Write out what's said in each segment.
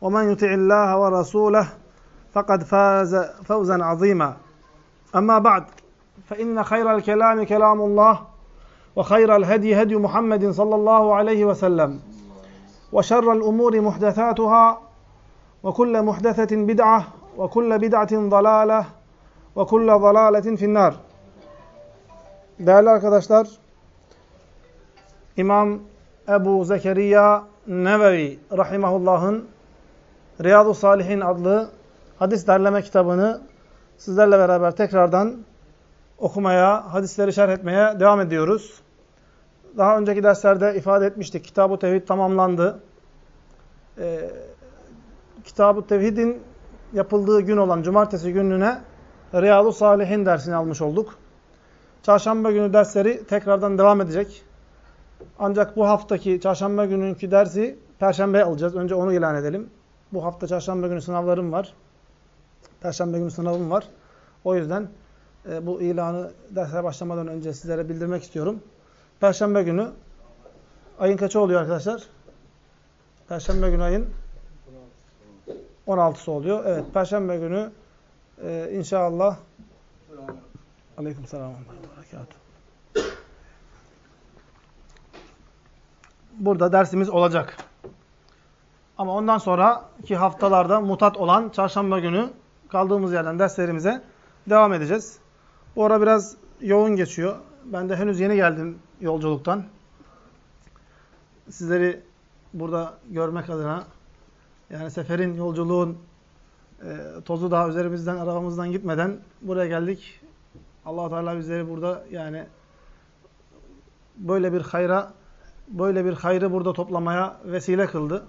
ومن يطع الله ورسوله فقد فاز فوزا عظيما. أما بعد فإن خير الكلام كلام الله وخير الهدي هدي محمد صلى الله عليه وسلم وشر الأمور محدثاتها وكل محدثة بدعة وكل بدعة ضلالة وكل ضلالة في النار. Değerli arkadaşlar, İmam Ebu Zekeriya Nevevi Rahimahullah'ın Riyadu Salihin adlı hadis derleme kitabını sizlerle beraber tekrardan okumaya, hadisleri şerh etmeye devam ediyoruz. Daha önceki derslerde ifade etmiştik. Kitab-ı Tevhid tamamlandı. Ee, Kitab-ı Tevhid'in yapıldığı gün olan cumartesi gününe Riyadu Salihin dersini almış olduk. Çarşamba günü dersleri tekrardan devam edecek. Ancak bu haftaki çarşamba gününkü dersi perşembeye alacağız. Önce onu ilan edelim. Bu hafta çarşamba günü sınavlarım var. Perşembe günü sınavım var. O yüzden e, bu ilanı derse başlamadan önce sizlere bildirmek istiyorum. Perşembe günü ayın kaçı oluyor arkadaşlar? Perşembe günü ayın 16'sı oluyor. Evet, Perşembe günü e, inşallah Aleyküm selam. Burada dersimiz olacak. Ama ondan sonraki haftalarda mutat olan çarşamba günü kaldığımız yerden derslerimize devam edeceğiz. Bu ara biraz yoğun geçiyor. Ben de henüz yeni geldim yolculuktan. Sizleri burada görmek adına yani seferin, yolculuğun e, tozu daha üzerimizden, arabamızdan gitmeden buraya geldik. allah Teala bizleri burada yani böyle bir hayra, böyle bir hayrı burada toplamaya vesile kıldı.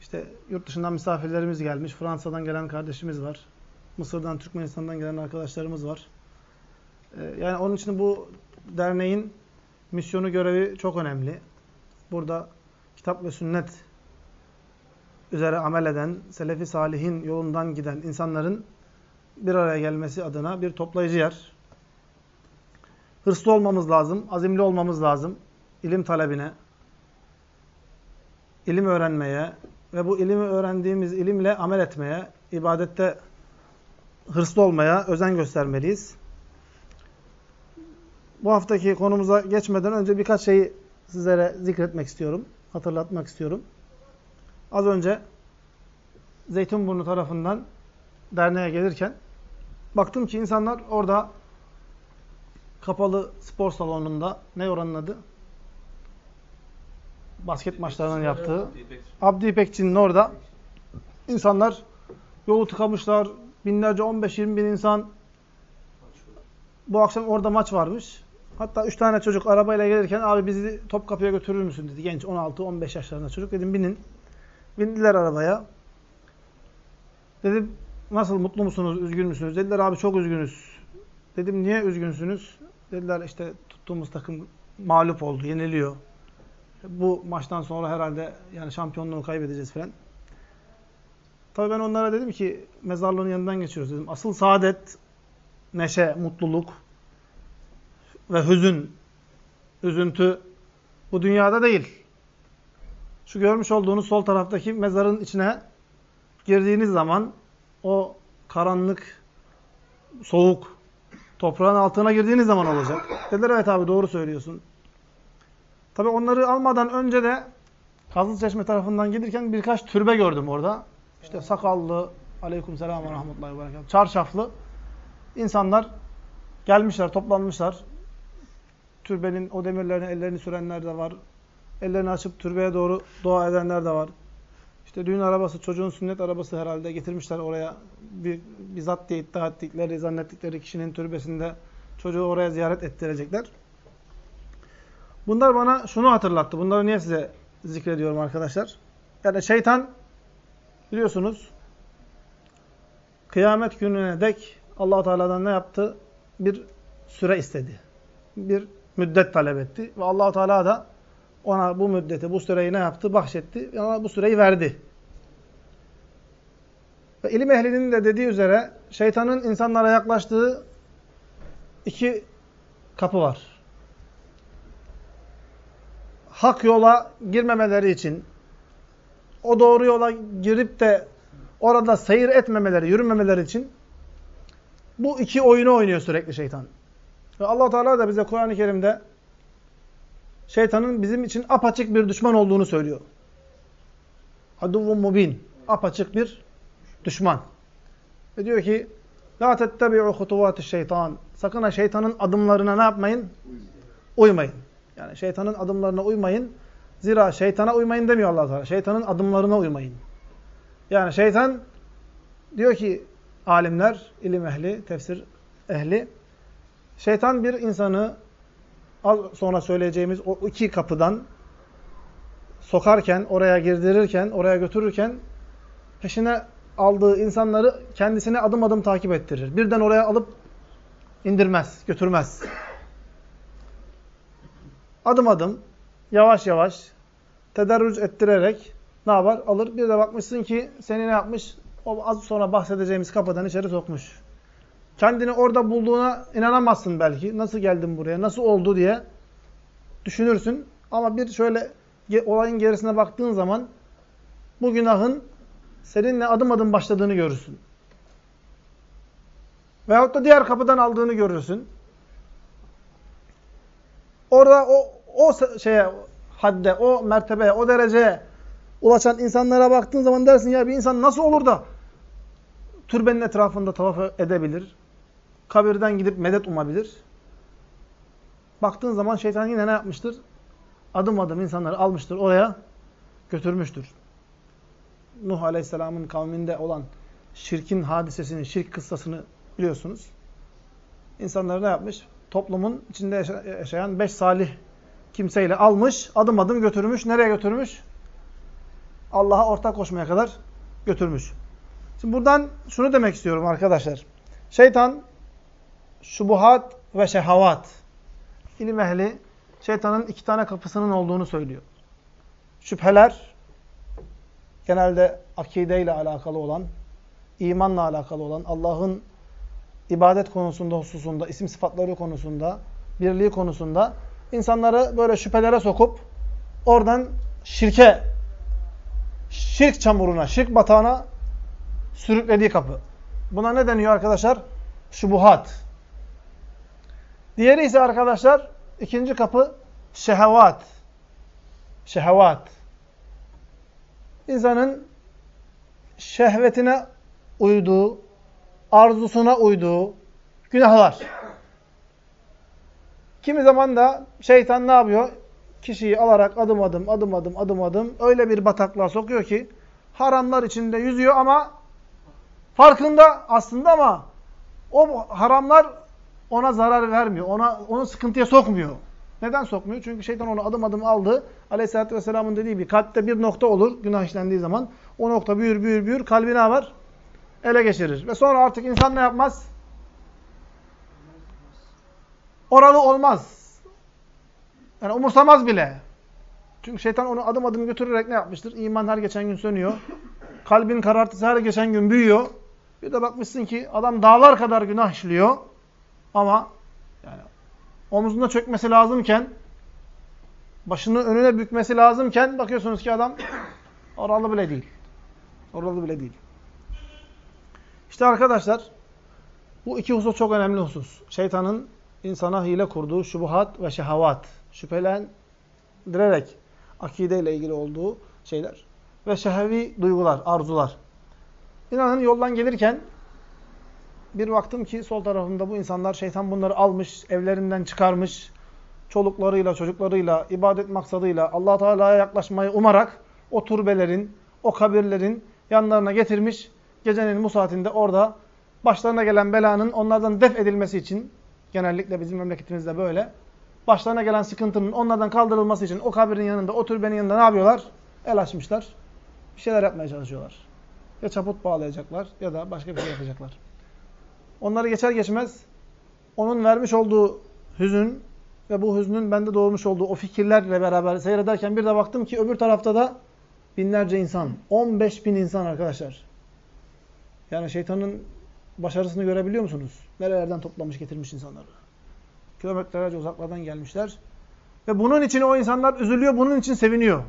İşte yurt dışından misafirlerimiz gelmiş. Fransa'dan gelen kardeşimiz var. Mısır'dan, Türkmenistan'dan gelen arkadaşlarımız var. Ee, yani onun için bu derneğin misyonu, görevi çok önemli. Burada kitap ve sünnet üzere amel eden, selefi salihin yolundan giden insanların bir araya gelmesi adına bir toplayıcı yer. Hırslı olmamız lazım, azimli olmamız lazım ilim talebine, ilim öğrenmeye, ve bu ilimi öğrendiğimiz ilimle amel etmeye, ibadette hırslı olmaya özen göstermeliyiz. Bu haftaki konumuza geçmeden önce birkaç şeyi sizlere zikretmek istiyorum, hatırlatmak istiyorum. Az önce Zeytinburnu tarafından derneğe gelirken baktım ki insanlar orada kapalı spor salonunda ne oranın adı? Basket maçlarının yaptığı Abdi İpekçi'nin orada insanlar yolu tıkamışlar. Binlerce 15-20 bin insan bu akşam orada maç varmış. Hatta 3 tane çocuk arabayla gelirken abi bizi Topkapı'ya götürür müsün dedi. Genç 16-15 yaşlarında çocuk. Dedim binin. Bindiler arabaya. Dedim nasıl mutlu musunuz, üzgün müsünüz? Dediler abi çok üzgünüz. Dedim niye üzgünsünüz? Dediler işte tuttuğumuz takım mağlup oldu, yeniliyor bu maçtan sonra herhalde yani şampiyonluğu kaybedeceğiz falan. Tabii ben onlara dedim ki mezarlığın yanından geçiyoruz dedim. Asıl saadet, neşe, mutluluk ve hüzün, üzüntü bu dünyada değil. Şu görmüş olduğunuz sol taraftaki mezarın içine girdiğiniz zaman o karanlık, soğuk toprağın altına girdiğiniz zaman olacak. Dediler evet abi doğru söylüyorsun. Tabi onları almadan önce de Kazlıçeşme tarafından gelirken birkaç türbe gördüm orada. İşte sakallı, Aleyküm selam ve rahmetullahi ve. Çarşaflı insanlar gelmişler, toplanmışlar. Türbenin o demirlerine ellerini sürenler de var. Ellerini açıp türbeye doğru dua edenler de var. İşte düğün arabası, çocuğun sünnet arabası herhalde getirmişler oraya. Bir, bir zat diye iddia ettikleri, zannettikleri kişinin türbesinde çocuğu oraya ziyaret ettirecekler. Bunlar bana şunu hatırlattı. Bunları niye size zikrediyorum arkadaşlar? Yani şeytan biliyorsunuz kıyamet gününe dek allah Teala'dan ne yaptı? Bir süre istedi. Bir müddet talep etti. Ve allah Teala da ona bu müddeti, bu süreyi ne yaptı? Bahşetti. Ona bu süreyi verdi. Ve ilim ehlinin de dediği üzere şeytanın insanlara yaklaştığı iki kapı var. Hak yola girmemeleri için, o doğru yola girip de orada seyir etmemeleri, yürümemeleri için bu iki oyunu oynuyor sürekli şeytan. Ve allah Teala da bize Kur'an-ı Kerim'de şeytanın bizim için apaçık bir düşman olduğunu söylüyor. Aduvvun mubin. Apaçık bir düşman. Ve diyor ki La tettebi'u hutuvati şeytan. Sakın ha şeytanın adımlarına ne yapmayın? Uymayın. Yani şeytanın adımlarına uymayın. Zira şeytana uymayın demiyor allah Teala. Şeytanın adımlarına uymayın. Yani şeytan diyor ki alimler, ilim ehli, tefsir ehli şeytan bir insanı az sonra söyleyeceğimiz o iki kapıdan sokarken, oraya girdirirken, oraya götürürken peşine aldığı insanları kendisine adım adım takip ettirir. Birden oraya alıp indirmez, götürmez. Adım adım, yavaş yavaş, tederrüc ettirerek ne yapar? Alır. Bir de bakmışsın ki seni ne yapmış? O az sonra bahsedeceğimiz kapıdan içeri sokmuş. Kendini orada bulduğuna inanamazsın belki. Nasıl geldin buraya? Nasıl oldu diye düşünürsün. Ama bir şöyle olayın gerisine baktığın zaman bu günahın seninle adım adım başladığını görürsün. Veyahut da diğer kapıdan aldığını görürsün. Orada o, o şeye, hadde, o mertebeye, o dereceye ulaşan insanlara baktığın zaman dersin ya bir insan nasıl olur da türbenin etrafında tavaf edebilir? Kabirden gidip medet umabilir? Baktığın zaman şeytan yine ne yapmıştır? Adım adım insanları almıştır, oraya götürmüştür. Nuh Aleyhisselam'ın kavminde olan şirkin hadisesini, şirk kıssasını biliyorsunuz. İnsanlar ne yapmış? Toplumun içinde yaşayan beş salih kimseyle almış, adım adım götürmüş. Nereye götürmüş? Allah'a ortak koşmaya kadar götürmüş. Şimdi buradan şunu demek istiyorum arkadaşlar. Şeytan, şubuhat ve şehavat. İlim ehli, şeytanın iki tane kapısının olduğunu söylüyor. Şüpheler, genelde akideyle alakalı olan, imanla alakalı olan, Allah'ın ibadet konusunda, hususunda, isim sıfatları konusunda, birliği konusunda insanları böyle şüphelere sokup oradan şirke, şirk çamuruna, şirk batağına sürüklediği kapı. Buna ne deniyor arkadaşlar? Şubuhat. Diğeri ise arkadaşlar ikinci kapı şehevat. Şehevat. İnsanın şehvetine uyduğu, arzusuna uyduğu günahlar. Kimi zaman da şeytan ne yapıyor? Kişiyi alarak adım adım, adım adım, adım adım öyle bir bataklığa sokuyor ki haramlar içinde yüzüyor ama farkında aslında ama o haramlar ona zarar vermiyor. Ona onu sıkıntıya sokmuyor. Neden sokmuyor? Çünkü şeytan onu adım adım aldı. Aleyhisselatü Vesselam'ın dediği gibi kalpte bir nokta olur günah işlendiği zaman. O nokta büyür büyür büyür kalbi ne var? Ele geçirir. Ve sonra artık insan ne yapmaz? Oralı olmaz. Yani umursamaz bile. Çünkü şeytan onu adım adım götürerek ne yapmıştır? İman her geçen gün sönüyor. Kalbin karartısı her geçen gün büyüyor. Bir de bakmışsın ki adam dağlar kadar günah işliyor. Ama yani omuzunda çökmesi lazımken, başını önüne bükmesi lazımken bakıyorsunuz ki adam oralı bile değil. Oralı bile değil. İşte arkadaşlar bu iki husus çok önemli husus. Şeytanın insana hile kurduğu şubuhat ve şehavat. Şüphelendirerek akideyle ilgili olduğu şeyler. Ve şehevi duygular, arzular. İnanın yoldan gelirken bir baktım ki sol tarafımda bu insanlar şeytan bunları almış, evlerinden çıkarmış, çoluklarıyla, çocuklarıyla, ibadet maksadıyla allah Teala'ya yaklaşmayı umarak o turbelerin, o kabirlerin yanlarına getirmiş. Gecenin bu saatinde orada başlarına gelen belanın onlardan def edilmesi için, genellikle bizim memleketimizde böyle, başlarına gelen sıkıntının onlardan kaldırılması için o kabirin yanında, o türbenin yanında ne yapıyorlar? El açmışlar. Bir şeyler yapmaya çalışıyorlar. Ya çaput bağlayacaklar ya da başka bir şey yapacaklar. Onları geçer geçmez onun vermiş olduğu hüzün ve bu hüznün bende doğmuş olduğu o fikirlerle beraber seyrederken bir de baktım ki öbür tarafta da binlerce insan. 15 bin insan arkadaşlar. Yani şeytanın başarısını görebiliyor musunuz? Nerelerden toplamış getirmiş insanları. Kilometrelerce uzaklardan gelmişler. Ve bunun için o insanlar üzülüyor, bunun için seviniyor.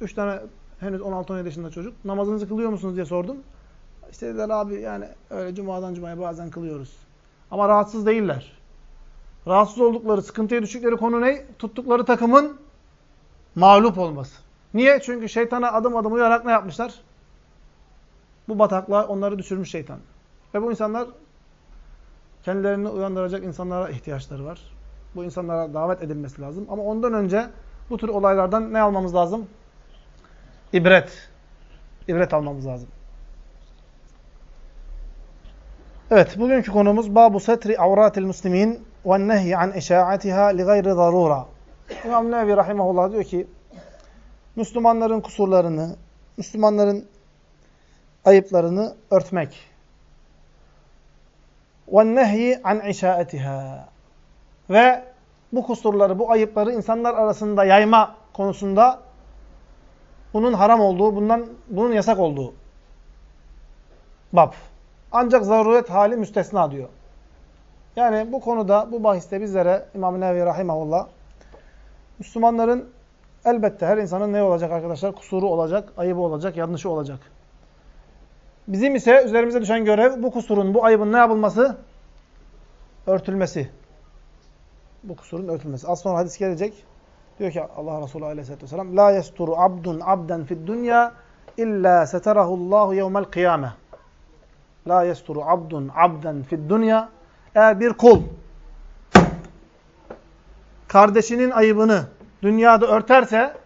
Üç tane henüz 16-17 yaşında çocuk. Namazınızı kılıyor musunuz diye sordum. İşte dediler abi yani öyle cumadan cumaya bazen kılıyoruz. Ama rahatsız değiller. Rahatsız oldukları, sıkıntıya düştükleri konu ne? Tuttukları takımın mağlup olması. Niye? Çünkü şeytana adım adım uyarak ne yapmışlar? Bu bataklığa onları düşürmüş şeytan. Ve bu insanlar kendilerini uyandıracak insanlara ihtiyaçları var. Bu insanlara davet edilmesi lazım. Ama ondan önce bu tür olaylardan ne almamız lazım? İbret. İbret almamız lazım. Evet, bugünkü konumuz Babu setri avratil muslimin ve nehy an işaatiha li gayri zarura. İmam Nevi rahimehullah diyor ki Müslümanların kusurlarını, Müslümanların ayıplarını örtmek. Nehy an işaatiha. Ve bu kusurları, bu ayıpları insanlar arasında yayma konusunda bunun haram olduğu, bundan bunun yasak olduğu bab. Ancak zaruret hali müstesna diyor. Yani bu konuda, bu bahiste bizlere İmam-ı Nevi Rahimahullah Müslümanların elbette her insanın ne olacak arkadaşlar? Kusuru olacak, ayıbı olacak, yanlışı olacak. Bizim ise üzerimize düşen görev bu kusurun, bu ayıbın ne yapılması? Örtülmesi. Bu kusurun örtülmesi. Az sonra hadis gelecek. Diyor ki Allah Resulü Aleyhisselatü Vesselam La yesturu abdun abden fid dünya illa seterahullahu yevmel kıyame. La yesturu abdun abden fid dünya. Eğer bir kul kardeşinin ayıbını dünyada örterse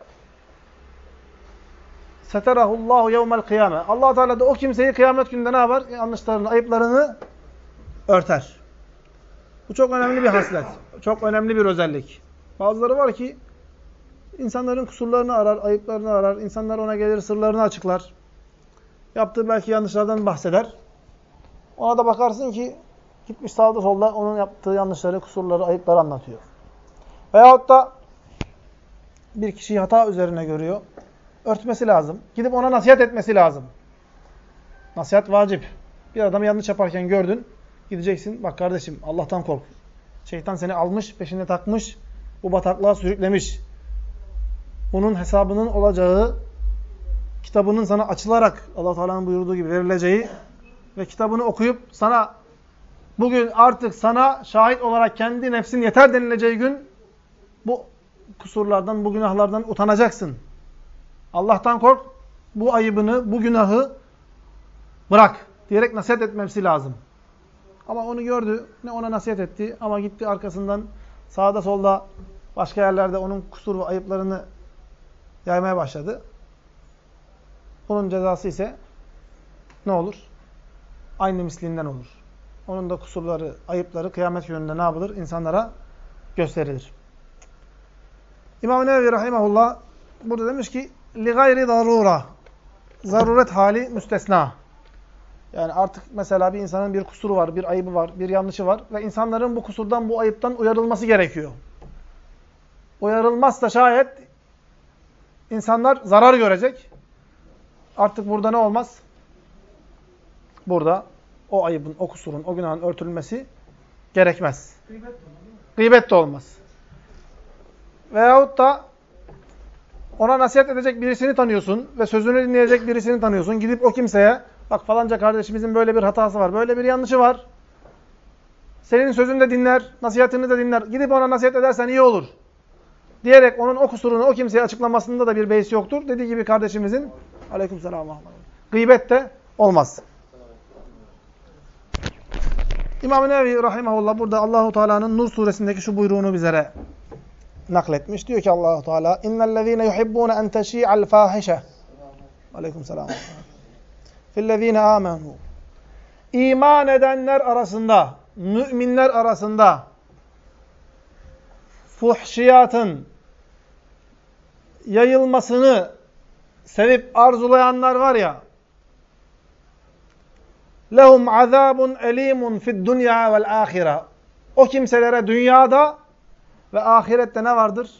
seterahullahu yevmel kıyame. Allah Teala da o kimseyi kıyamet gününde ne yapar? Yanlışlarını, ayıplarını örter. Bu çok önemli bir haslet. Çok önemli bir özellik. Bazıları var ki insanların kusurlarını arar, ayıplarını arar. İnsanlar ona gelir, sırlarını açıklar. Yaptığı belki yanlışlardan bahseder. Ona da bakarsın ki gitmiş sağda solda onun yaptığı yanlışları, kusurları, ayıpları anlatıyor. Veyahut da bir kişiyi hata üzerine görüyor. Örtmesi lazım. Gidip ona nasihat etmesi lazım. Nasihat vacip. Bir adamı yanlış yaparken gördün. Gideceksin. Bak kardeşim Allah'tan kork. Şeytan seni almış, peşine takmış. Bu bataklığa sürüklemiş. Bunun hesabının olacağı, kitabının sana açılarak Allah Teala'nın buyurduğu gibi verileceği ve kitabını okuyup sana bugün artık sana şahit olarak kendi nefsin yeter denileceği gün bu kusurlardan, bu günahlardan utanacaksın. Allah'tan kork, bu ayıbını, bu günahı bırak diyerek nasihat etmemesi lazım. Ama onu gördü, ne ona nasihat etti ama gitti arkasından sağda solda başka yerlerde onun kusur ve ayıplarını yaymaya başladı. Bunun cezası ise ne olur? Aynı mislinden olur. Onun da kusurları, ayıpları kıyamet gününde ne yapılır? İnsanlara gösterilir. İmam-ı Nevevi Rahimahullah burada demiş ki li gayri zarura. Zaruret hali müstesna. Yani artık mesela bir insanın bir kusuru var, bir ayıbı var, bir yanlışı var ve insanların bu kusurdan, bu ayıptan uyarılması gerekiyor. Uyarılmazsa şayet insanlar zarar görecek. Artık burada ne olmaz? Burada o ayıbın, o kusurun, o günahın örtülmesi gerekmez. Gıybet de olmaz. Veyahut da ona nasihat edecek birisini tanıyorsun ve sözünü dinleyecek birisini tanıyorsun. Gidip o kimseye bak falanca kardeşimizin böyle bir hatası var, böyle bir yanlışı var. Senin sözünü de dinler, nasihatini de dinler. Gidip ona nasihat edersen iyi olur. Diyerek onun o kusurunu o kimseye açıklamasında da bir beis yoktur. Dediği gibi kardeşimizin aleykümselam gıybet de olmaz. İmam-ı Nevi rahimahullah burada Allahu Teala'nın Nur suresindeki şu buyruğunu bizlere nakletmiş. Diyor ki Allahu Teala: "İnnellezîne yuhibbûne en teşî'al fâhişe." Aleykümselam. Fillezîne âmenû. İman edenler arasında, müminler arasında fuhşiyatın yayılmasını sevip arzulayanlar var ya lehum azabun elimun fid dunya vel ahire. O kimselere dünyada ve ahirette ne vardır?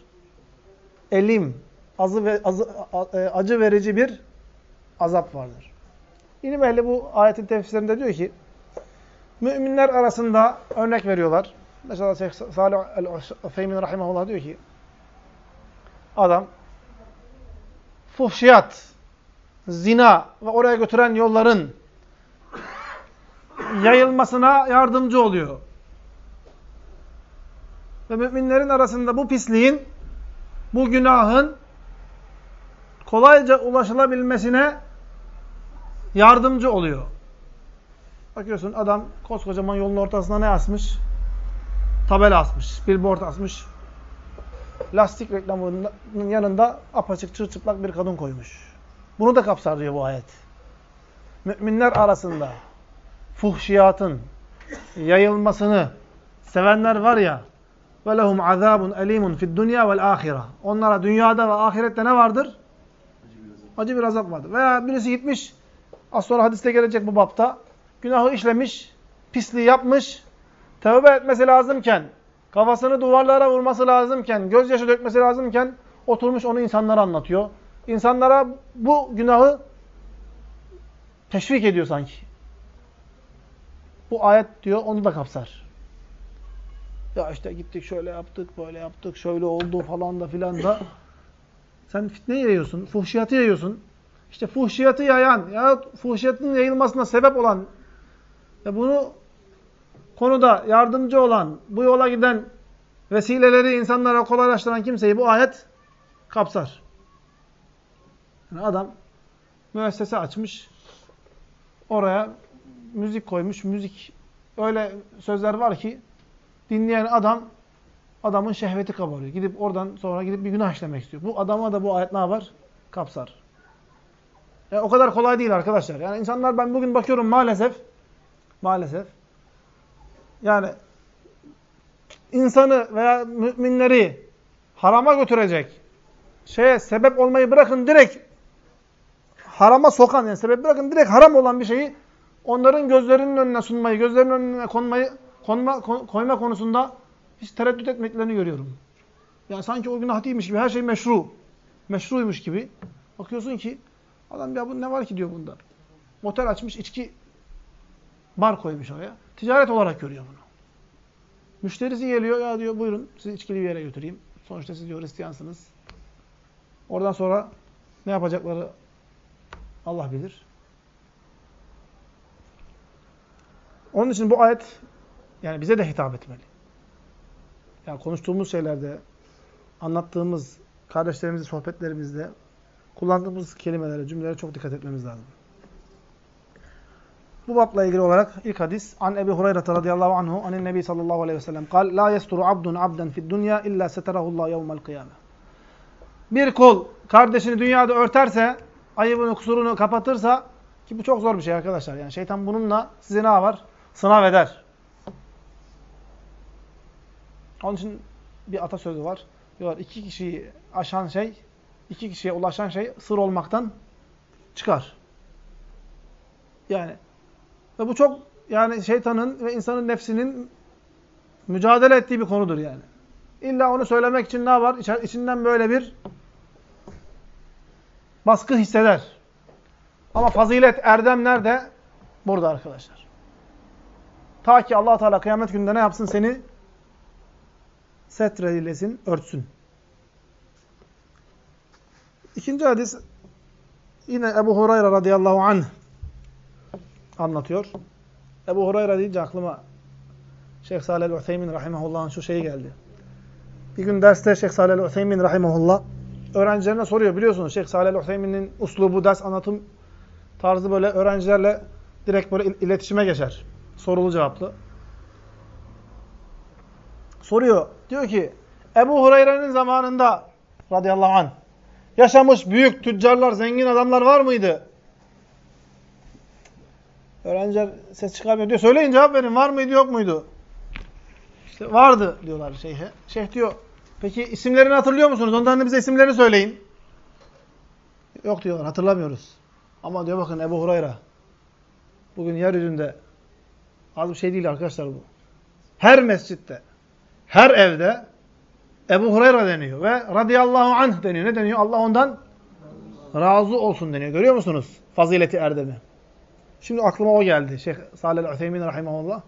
Elim, azı ve azı, e, acı verici bir azap vardır. İlim ehli bu ayetin tefsirinde diyor ki müminler arasında örnek veriyorlar. Mesela Şeyh Salih el-Feymin rahimahullah diyor ki adam fuhşiyat, zina ve oraya götüren yolların yayılmasına yardımcı oluyor. Ve müminlerin arasında bu pisliğin, bu günahın kolayca ulaşılabilmesine yardımcı oluyor. Bakıyorsun adam koskocaman yolun ortasına ne asmış? Tabela asmış, billboard asmış. Lastik reklamının yanında apaçık çırçıplak bir kadın koymuş. Bunu da kapsar diyor bu ayet. Müminler arasında fuhşiyatın yayılmasını sevenler var ya ve lehum azabun elimun fid dunya vel ahire. Onlara dünyada ve ahirette ne vardır? Acı bir azap vardır. Veya birisi gitmiş az sonra hadiste gelecek bu bapta günahı işlemiş, pisliği yapmış, tövbe etmesi lazımken, kafasını duvarlara vurması lazımken, gözyaşı dökmesi lazımken oturmuş onu insanlara anlatıyor. İnsanlara bu günahı teşvik ediyor sanki. Bu ayet diyor onu da kapsar. Ya işte gittik şöyle yaptık, böyle yaptık, şöyle oldu falan da filan da. Sen fitne yayıyorsun, fuhşiyatı yayıyorsun. İşte fuhşiyatı yayan, ya fuhşiyatın yayılmasına sebep olan ve bunu konuda yardımcı olan, bu yola giden vesileleri insanlara kolaylaştıran kimseyi bu ayet kapsar. Yani adam müessese açmış, oraya müzik koymuş. Müzik öyle sözler var ki dinleyen adam adamın şehveti kabarıyor. Gidip oradan sonra gidip bir günah işlemek istiyor. Bu adama da bu ayet ne var? Kapsar. Yani o kadar kolay değil arkadaşlar. Yani insanlar ben bugün bakıyorum maalesef maalesef yani insanı veya müminleri harama götürecek şeye sebep olmayı bırakın direkt harama sokan yani sebep bırakın direkt haram olan bir şeyi onların gözlerinin önüne sunmayı, gözlerinin önüne konmayı, konma, koyma konusunda hiç tereddüt etmeklerini görüyorum. Yani sanki o günah değilmiş gibi, her şey meşru. Meşruymuş gibi. Bakıyorsun ki adam ya bu ne var ki diyor bunda. Motel açmış, içki bar koymuş oraya. Ticaret olarak görüyor bunu. Müşterisi geliyor, ya diyor buyurun sizi içkili bir yere götüreyim. Sonuçta siz diyor Hristiyansınız. Oradan sonra ne yapacakları Allah bilir. Onun için bu ayet yani bize de hitap etmeli. Yani konuştuğumuz şeylerde, anlattığımız, kardeşlerimizle sohbetlerimizde kullandığımız kelimelere, cümlelere çok dikkat etmemiz lazım. Bu babla ilgili olarak ilk hadis an Ebi Hureyre radıyallahu anhu anin Nebi sallallahu aleyhi ve sellem kal la yesturu abdun abden fid dunya illa seterahullah yevmel kıyame. Bir kul kardeşini dünyada örterse, ayıbını, kusurunu kapatırsa ki bu çok zor bir şey arkadaşlar. Yani şeytan bununla size ne var? sınav eder. Onun için bir atasözü var. Diyorlar iki kişiyi aşan şey, iki kişiye ulaşan şey sır olmaktan çıkar. Yani ve bu çok yani şeytanın ve insanın nefsinin mücadele ettiği bir konudur yani. İlla onu söylemek için ne var? İç, içinden böyle bir baskı hisseder. Ama fazilet, erdem nerede? Burada arkadaşlar. Ta ki allah Teala kıyamet gününde ne yapsın? Seni setreylesin, örtsün. İkinci hadis yine Ebu Hureyre radıyallahu anh anlatıyor. Ebu Hureyre deyince aklıma Şeyh Salih el-Utheymin rahimahullah'ın şu şeyi geldi. Bir gün derste Şeyh Salih el-Utheymin rahimahullah öğrencilerine soruyor. Biliyorsunuz Şeyh Salih el-Utheymin'in uslubu, ders anlatım tarzı böyle öğrencilerle direkt böyle iletişime geçer. Sorulu cevaplı. Soruyor. Diyor ki Ebu Hureyre'nin zamanında radıyallahu anh yaşamış büyük tüccarlar, zengin adamlar var mıydı? Öğrenciler ses çıkarmıyor diyor. Söyleyin cevap verin. Var mıydı yok muydu? İşte vardı diyorlar şeyhe. Şeyh diyor. Peki isimlerini hatırlıyor musunuz? Onların bize isimlerini söyleyin. Yok diyorlar. Hatırlamıyoruz. Ama diyor bakın Ebu Hureyre. Bugün yeryüzünde az bir şey değil arkadaşlar bu. Her mescitte, her evde Ebu Hureyre deniyor ve radıyallahu anh deniyor. Ne deniyor? Allah ondan razı olsun deniyor. Görüyor musunuz? Fazileti erdemi. Şimdi aklıma o geldi. Şeyh Salih el-Ütheymin rahimahullah.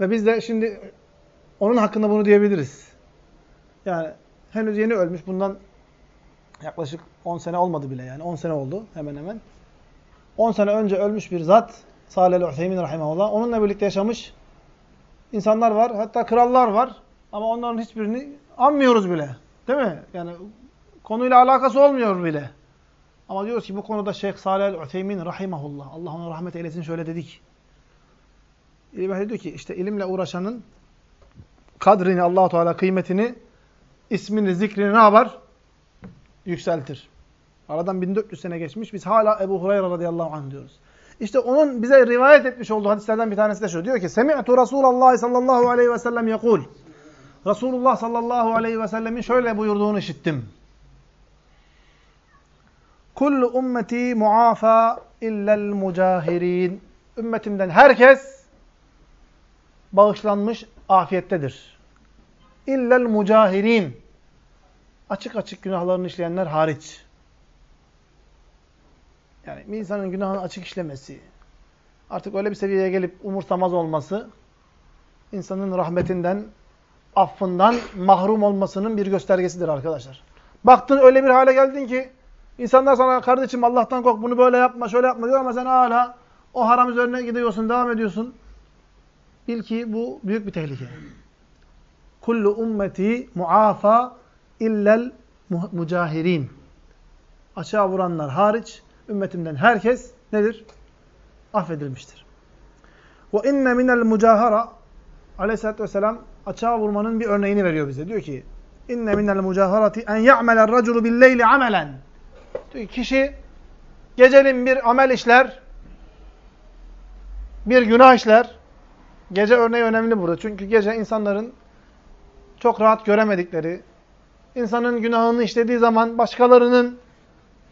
Ve biz de şimdi onun hakkında bunu diyebiliriz. Yani henüz yeni ölmüş. Bundan yaklaşık 10 sene olmadı bile yani. 10 sene oldu hemen hemen. 10 sene önce ölmüş bir zat Salih el-Ütheymin rahimahullah. Onunla birlikte yaşamış insanlar var. Hatta krallar var. Ama onların hiçbirini anmıyoruz bile. Değil mi? Yani konuyla alakası olmuyor bile. Ama diyoruz ki bu konuda Şeyh Salih el-Ütheymin rahimahullah. Allah ona rahmet eylesin şöyle dedik. İlim diyor ki işte ilimle uğraşanın kadrini allah Teala kıymetini ismini, zikrini ne yapar? Yükseltir. Aradan 1400 sene geçmiş. Biz hala Ebu Hureyre radıyallahu anh diyoruz. İşte onun bize rivayet etmiş olduğu hadislerden bir tanesi de şu. Diyor ki Semi'tu Resulallah sallallahu aleyhi ve sellem yakul. Resulullah sallallahu aleyhi ve sellemin şöyle buyurduğunu işittim. Kullu ummeti muafa illel mucahirin. Ümmetimden herkes bağışlanmış afiyettedir. İllel mucahirin. Açık açık günahlarını işleyenler hariç. Yani bir insanın günahını açık işlemesi, artık öyle bir seviyeye gelip umursamaz olması, insanın rahmetinden, affından mahrum olmasının bir göstergesidir arkadaşlar. Baktın öyle bir hale geldin ki, insanlar sana kardeşim Allah'tan kork, bunu böyle yapma, şöyle yapma diyor ama sen hala o haram üzerine gidiyorsun, devam ediyorsun. Bil ki bu büyük bir tehlike. Kullu ummeti muafa illel mucahirin. Açığa vuranlar hariç ümmetimden herkes nedir? Affedilmiştir. Ve inne minel mucahara aleyhissalatü vesselam açığa vurmanın bir örneğini veriyor bize. Diyor ki inne minel mucaharati en ya'meler raculu billeyli amelen. Diyor ki kişi gecenin bir amel işler, bir günah işler. Gece örneği önemli burada. Çünkü gece insanların çok rahat göremedikleri, insanın günahını işlediği zaman başkalarının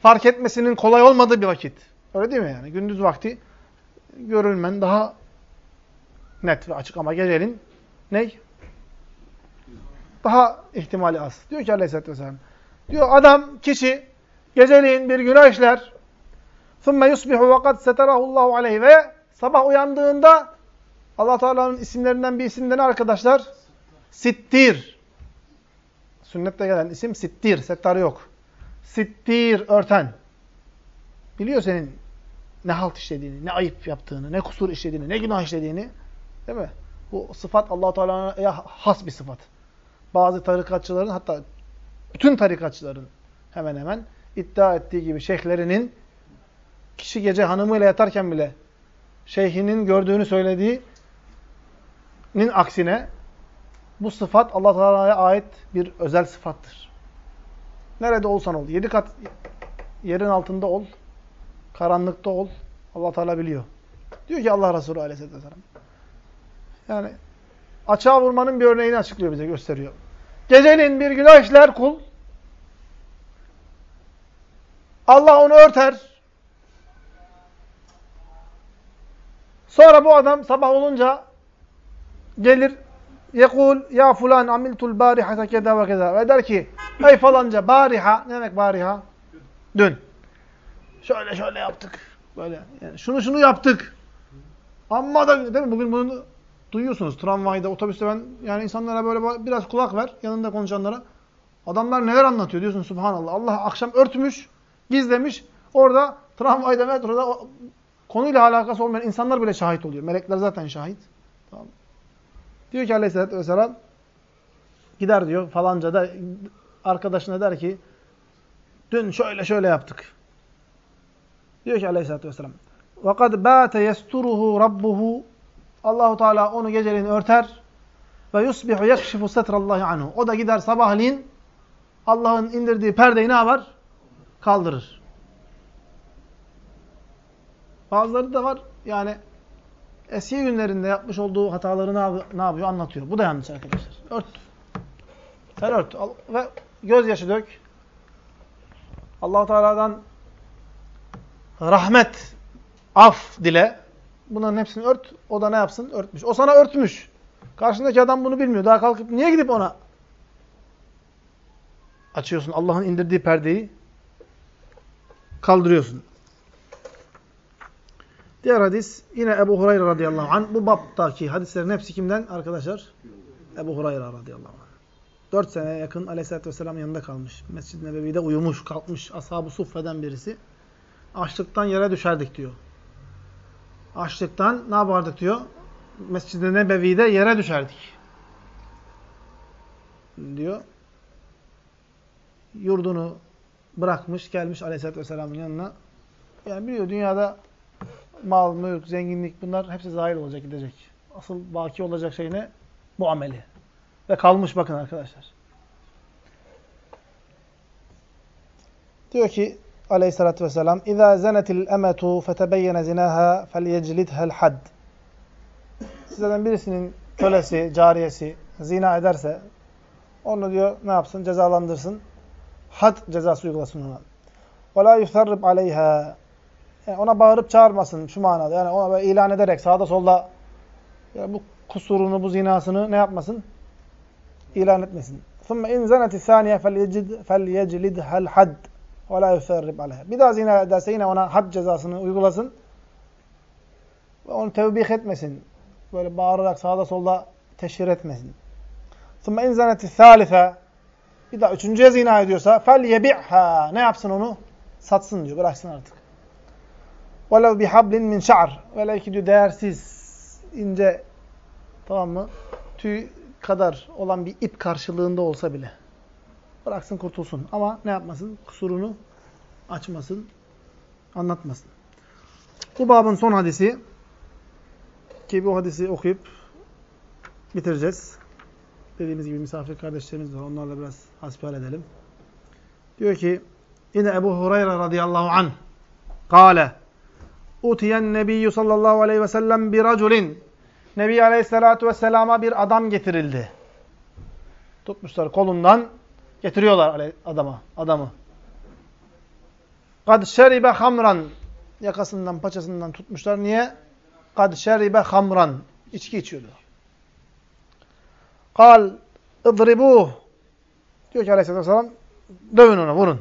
fark etmesinin kolay olmadığı bir vakit. Öyle değil mi yani? Gündüz vakti görülmen daha net ve açık ama gecenin ne? Daha ihtimali az. Diyor ki aleyhissalatü vesselam. Diyor adam, kişi geceliğin bir günah işler. ثُمَّ يُصْبِحُ وَقَدْ سَتَرَهُ اللّٰهُ عَلَيْهِ Ve sabah uyandığında allah Teala'nın isimlerinden bir isimden arkadaşlar Sittir. Sünnette gelen isim Sittir. Settar yok. Sittir, örten. Biliyor senin ne halt işlediğini, ne ayıp yaptığını, ne kusur işlediğini, ne günah işlediğini. Değil mi? Bu sıfat allah Teala'ya has bir sıfat. Bazı tarikatçıların hatta bütün tarikatçıların hemen hemen iddia ettiği gibi şeyhlerinin kişi gece hanımıyla yatarken bile şeyhinin gördüğünü söylediğinin aksine bu sıfat allah Teala'ya ait bir özel sıfattır. Nerede olsan ol. Yedi kat yerin altında ol. Karanlıkta ol. allah Teala biliyor. Diyor ki Allah Resulü aleyhisselatü vesselam. Yani açığa vurmanın bir örneğini açıklıyor bize, gösteriyor. Gecenin bir günah işler kul. Allah onu örter. Sonra bu adam sabah olunca gelir yekul ya fulan amiltul barihata keda ve keda ve der ki ey falanca bariha ne demek bariha? Dün. Şöyle şöyle yaptık. Böyle yani şunu şunu yaptık. Amma da değil mi? Bugün bunu duyuyorsunuz. Tramvayda, otobüste ben yani insanlara böyle biraz kulak ver yanında konuşanlara. Adamlar neler anlatıyor diyorsun subhanallah. Allah akşam örtmüş, gizlemiş. Orada tramvayda, metroda konuyla alakası olmayan insanlar bile şahit oluyor. Melekler zaten şahit. Tamam. Diyor ki aleyhissalatü vesselam gider diyor falanca da arkadaşına der ki dün şöyle şöyle yaptık. Diyor ki aleyhissalatü vesselam. وَقَدْ بَاتَ يَسْتُرُهُ رَبُّهُ Allahu Teala onu geceliğin örter ve yusbihu yakşifu setrallahi anhu. O da gider sabahleyin Allah'ın indirdiği perdeyi ne yapar? Kaldırır. Bazıları da var yani eski günlerinde yapmış olduğu hataları ne, yapıyor? Anlatıyor. Bu da yanlış arkadaşlar. Ört. Sen ört. Ve gözyaşı dök. allah Teala'dan rahmet, af dile. Bunların hepsini ört. O da ne yapsın? Örtmüş. O sana örtmüş. Karşındaki adam bunu bilmiyor. Daha kalkıp niye gidip ona açıyorsun Allah'ın indirdiği perdeyi kaldırıyorsun. Diğer hadis yine Ebu Hurayra radıyallahu anh. Bu baptaki hadislerin hepsi kimden arkadaşlar? Ebu Hurayra radıyallahu anh. Dört sene yakın aleyhissalatü vesselam yanında kalmış. Mescid-i Nebevi'de uyumuş, kalkmış. Ashab-ı Suffe'den birisi. Açlıktan yere düşerdik diyor. Açlıktan ne yapardık diyor? Mescid-i Nebevi'de yere düşerdik. Diyor. Yurdunu bırakmış, gelmiş aleyhissalatü vesselamın yanına. Yani biliyor dünyada mal, mülk, zenginlik bunlar hepsi zahir olacak, gidecek. Asıl baki olacak şey ne? Bu ameli. Ve kalmış bakın arkadaşlar. Diyor ki aleyhissalatü vesselam اِذَا زَنَتِ الْاَمَةُ فَتَبَيَّنَ زِنَاهَا فَلْيَجْلِدْهَا الْحَدِّ Sizlerden birisinin kölesi, cariyesi zina ederse onu diyor ne yapsın? Cezalandırsın. Had cezası uygulasın ona. وَلَا يُثَرِّبْ عَلَيْهَا yani ona bağırıp çağırmasın şu manada. Yani ona böyle ilan ederek sağda solda yani bu kusurunu, bu zinasını ne yapmasın? İlan etmesin. ثُمَّ اِنْ زَنَتِ الثَّانِيَ فَلْيَجْلِدْهَا الْحَدِّ وَلَا يُثَرِّبْ عَلَيْهَا Bir daha zina ederse yine ona had cezasını uygulasın. Ve onu tevbih etmesin. Böyle bağırarak sağda solda teşhir etmesin. ثُمَّ اِنْ زَنَتِ الثَّالِثَ Bir daha üçüncüye zina ediyorsa فَلْيَبِعْهَا Ne yapsın onu? Satsın diyor. Bıraksın artık. وَلَوْ بِحَبْلٍ مِنْ شَعْرٍ Velev ki diyor değersiz, ince, tamam mı? Tüy kadar olan bir ip karşılığında olsa bile. Bıraksın kurtulsun. Ama ne yapmasın? Kusurunu açmasın, anlatmasın. Bu babın son hadisi ki bu hadisi okuyup bitireceğiz. Dediğimiz gibi misafir kardeşlerimiz var. Onlarla biraz hasbihal edelim. Diyor ki yine Ebu Hureyre radıyallahu anh kâle Utiyen nebiyyü sallallahu aleyhi ve sellem bir raculin. Nebi aleyhissalatu vesselama bir adam getirildi. Tutmuşlar kolundan getiriyorlar adama, adamı. Kad şeribe hamran. Yakasından, paçasından tutmuşlar. Niye? Kad şeribe hamran. İçki içiyordu. Kal idribuh. Diyor ki aleyhissalatü vesselam dövün onu, vurun.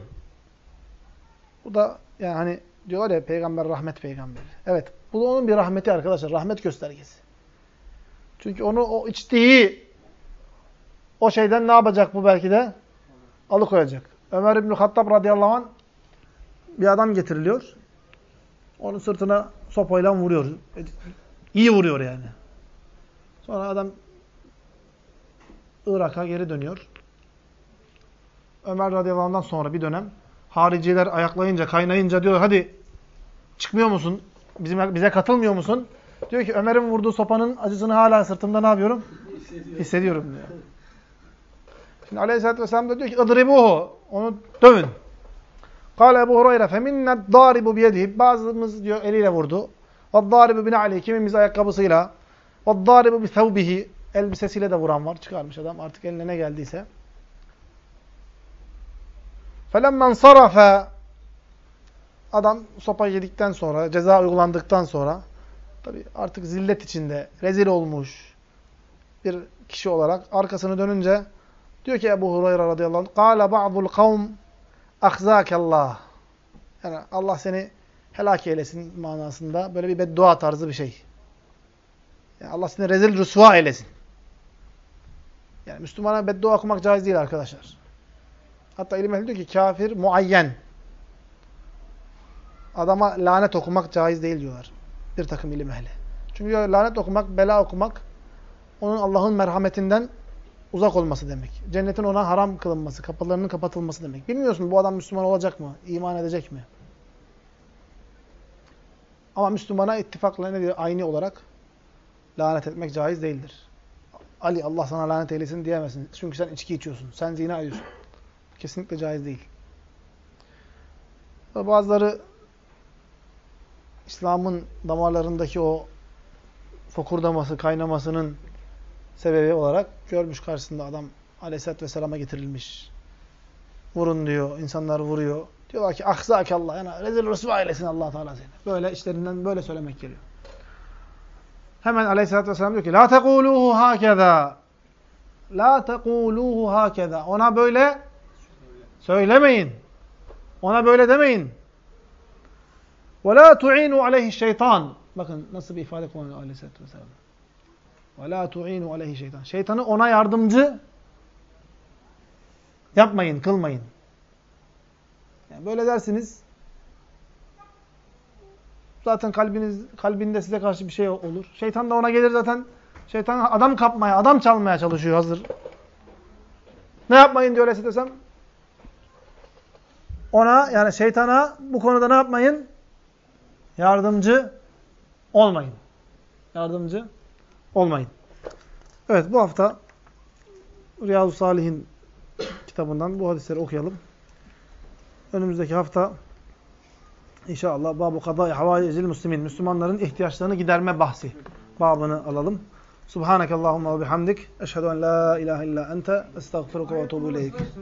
Bu da yani hani Diyorlar ya peygamber rahmet peygamberi. Evet. Bu da onun bir rahmeti arkadaşlar. Rahmet göstergesi. Çünkü onu o içtiği o şeyden ne yapacak bu belki de? Alıkoyacak. Ömer İbn-i Hattab radıyallahu anh bir adam getiriliyor. Onun sırtına sopayla vuruyor. İyi vuruyor yani. Sonra adam Irak'a geri dönüyor. Ömer radıyallahu anh'dan sonra bir dönem hariciler ayaklayınca, kaynayınca diyor hadi Çıkmıyor musun? Bizim, bize katılmıyor musun? Diyor ki Ömer'in vurduğu sopanın acısını hala sırtımda ne yapıyorum? Hissediyorum, Hissediyorum diyor. Şimdi Aleyhisselatü Vesselam da diyor ki اضربوه Onu dövün. Kale Ebu Hureyre فَمِنَّ الدَّارِبُ بِيَدِهِ Bazımız diyor eliyle vurdu. وَالدَّارِبُ بِنَعْلِهِ Kimimiz ayakkabısıyla. وَالدَّارِبُ بِثَوْبِهِ Elbisesiyle de vuran var. Çıkarmış adam artık eline ne geldiyse. فَلَمَّنْ صَرَفَ Adam sopa yedikten sonra, ceza uygulandıktan sonra tabi artık zillet içinde rezil olmuş bir kişi olarak arkasını dönünce Diyor ki Ebu Hureyre radıyallahu anh, "Kâle ba'dul kavm ahzâkallah." Yani Allah seni helak eylesin manasında böyle bir beddua tarzı bir şey. Yani Allah seni rezil rüsva eylesin. Yani Müslümana beddua okumak caiz değil arkadaşlar. Hatta ilim ehli diyor ki kafir muayyen. Adama lanet okumak caiz değil diyorlar. Bir takım ilim ehli. Çünkü lanet okumak, bela okumak onun Allah'ın merhametinden uzak olması demek. Cennetin ona haram kılınması, kapılarının kapatılması demek. Bilmiyorsun bu adam Müslüman olacak mı? İman edecek mi? Ama Müslümana ittifakla ne diyor? Aynı olarak lanet etmek caiz değildir. Ali Allah sana lanet eylesin diyemezsin. Çünkü sen içki içiyorsun. Sen zina ediyorsun. Kesinlikle caiz değil. Bazıları İslam'ın damarlarındaki o fokurdaması, kaynamasının sebebi olarak görmüş karşısında adam Aleyhisselatü Vesselam'a getirilmiş. Vurun diyor, insanlar vuruyor. Diyorlar ki akzak Allah, yani rezil rüsva eylesin allah Teala seni. Böyle işlerinden böyle söylemek geliyor. Hemen Aleyhisselatü Vesselam diyor ki La tekuluhu hakeza La tekuluhu hakeza Ona böyle söylemeyin. Ona böyle demeyin. Ve la tu'inu aleyhi şeytan. Bakın nasıl bir ifade kullanıyor Aleyhisselatü Vesselam. Ve la tu'inu aleyhi şeytan. Şeytanı ona yardımcı yapmayın, kılmayın. Yani böyle dersiniz zaten kalbiniz kalbinde size karşı bir şey olur. Şeytan da ona gelir zaten şeytan adam kapmaya, adam çalmaya çalışıyor hazır. Ne yapmayın diyor Aleyhisselam? Ona yani şeytana bu konuda ne yapmayın? Yardımcı olmayın. Yardımcı olmayın. Evet bu hafta Riyazu Salih'in kitabından bu hadisleri okuyalım. Önümüzdeki hafta inşallah Babu Kadai Havaicil Müslümin Müslümanların ihtiyaçlarını giderme bahsi babını alalım. Subhanakallahumma ve bihamdik eşhedü en la ilahe illa ente estağfiruke ve etûbü.